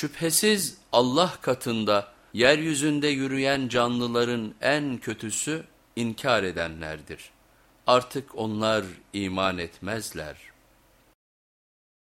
Şüphesiz Allah katında yeryüzünde yürüyen canlıların en kötüsü inkar edenlerdir. Artık onlar iman etmezler.''